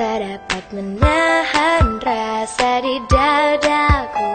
Tak dapat menahan rasa di dadaku.